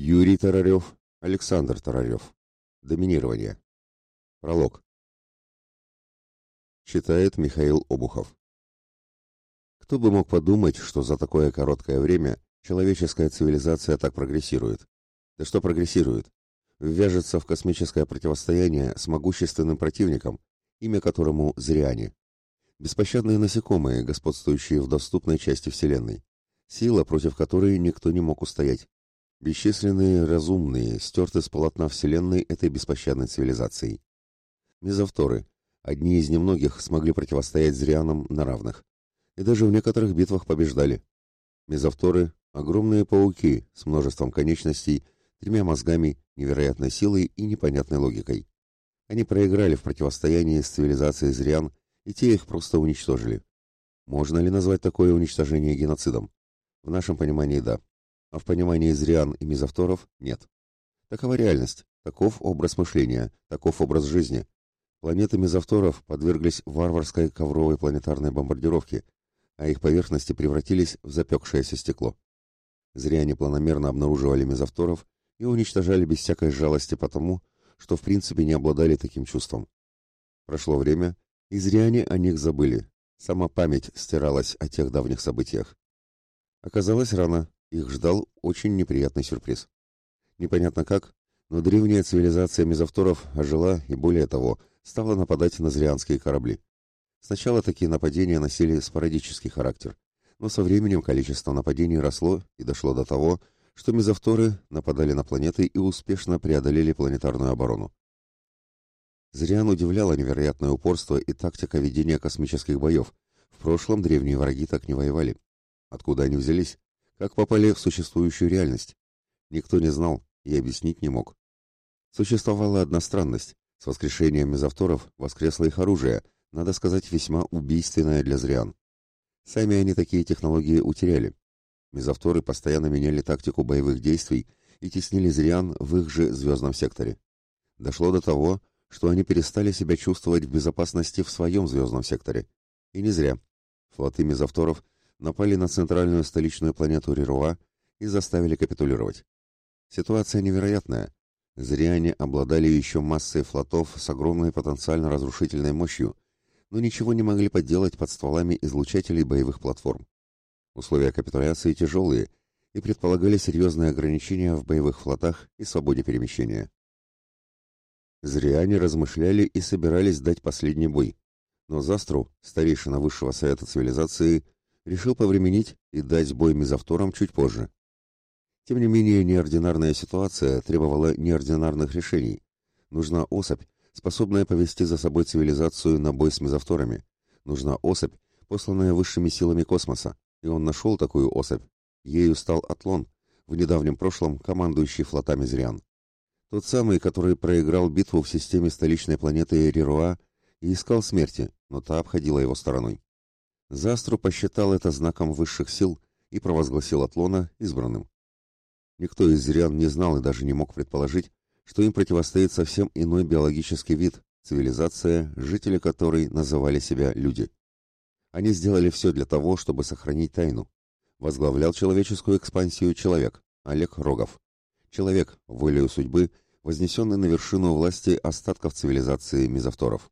Юрий Тарарев, Александр Тарарев. Доминирование. Пролог. Читает Михаил Обухов. Кто бы мог подумать, что за такое короткое время человеческая цивилизация так прогрессирует? Да что прогрессирует? Ввяжется в космическое противостояние с могущественным противником, имя которому Зриане. Беспощадные насекомые, господствующие в доступной части Вселенной. Сила, против которой никто не мог устоять. Бесчисленные разумные, стерты с полотна Вселенной этой беспощадной цивилизацией. Мезовторы, одни из немногих, смогли противостоять зрианам на равных. И даже в некоторых битвах побеждали. Мезовторы – огромные пауки с множеством конечностей, тремя мозгами, невероятной силой и непонятной логикой. Они проиграли в противостоянии с цивилизацией зриан, и те их просто уничтожили. Можно ли назвать такое уничтожение геноцидом? В нашем понимании – да а в понимании зриан и мизавторов нет. Такова реальность, таков образ мышления, таков образ жизни. Планеты мизавторов подверглись варварской ковровой планетарной бомбардировке, а их поверхности превратились в запекшееся стекло. Зряне планомерно обнаруживали мизавторов и уничтожали без всякой жалости потому, что в принципе не обладали таким чувством. Прошло время, и зряне о них забыли. Сама память стиралась о тех давних событиях. Оказалось рано, их ждал очень неприятный сюрприз. Непонятно как, но древняя цивилизация мезовторов ожила и, более того, стала нападать на зрианские корабли. Сначала такие нападения носили спорадический характер, но со временем количество нападений росло и дошло до того, что мезовторы нападали на планеты и успешно преодолели планетарную оборону. Зриан удивляло невероятное упорство и тактика ведения космических боев. В прошлом древние враги так не воевали. Откуда они взялись? Как попали в существующую реальность? Никто не знал и объяснить не мог. Существовала одна странность. С воскрешением мезовторов воскресло их оружие, надо сказать, весьма убийственное для зриан. Сами они такие технологии утеряли. Мезовторы постоянно меняли тактику боевых действий и теснили зриан в их же звездном секторе. Дошло до того, что они перестали себя чувствовать в безопасности в своем звездном секторе. И не зря. Флоты мезовторов – напали на центральную столичную планету Рируа и заставили капитулировать. Ситуация невероятная. Зриане обладали еще массой флотов с огромной потенциально разрушительной мощью, но ничего не могли поделать под стволами излучателей боевых платформ. Условия капитуляции тяжелые и предполагали серьезные ограничения в боевых флотах и свободе перемещения. Зриане размышляли и собирались дать последний бой, но Застру, старейшина высшего совета цивилизации, решил повременить и дать бой мезовторам чуть позже. Тем не менее, неординарная ситуация требовала неординарных решений. Нужна особь, способная повести за собой цивилизацию на бой с мезовторами. Нужна особь, посланная высшими силами космоса. И он нашел такую особь. Ею стал Атлон, в недавнем прошлом командующий флотами Зриан. Тот самый, который проиграл битву в системе столичной планеты Рируа и искал смерти, но та обходила его стороной. Застру посчитал это знаком высших сил и провозгласил Атлона избранным. Никто из зрян не знал и даже не мог предположить, что им противостоит совсем иной биологический вид, цивилизация, жители которой называли себя люди. Они сделали все для того, чтобы сохранить тайну. Возглавлял человеческую экспансию человек, Олег Рогов. Человек, волею судьбы, вознесенный на вершину власти остатков цивилизации мезовторов.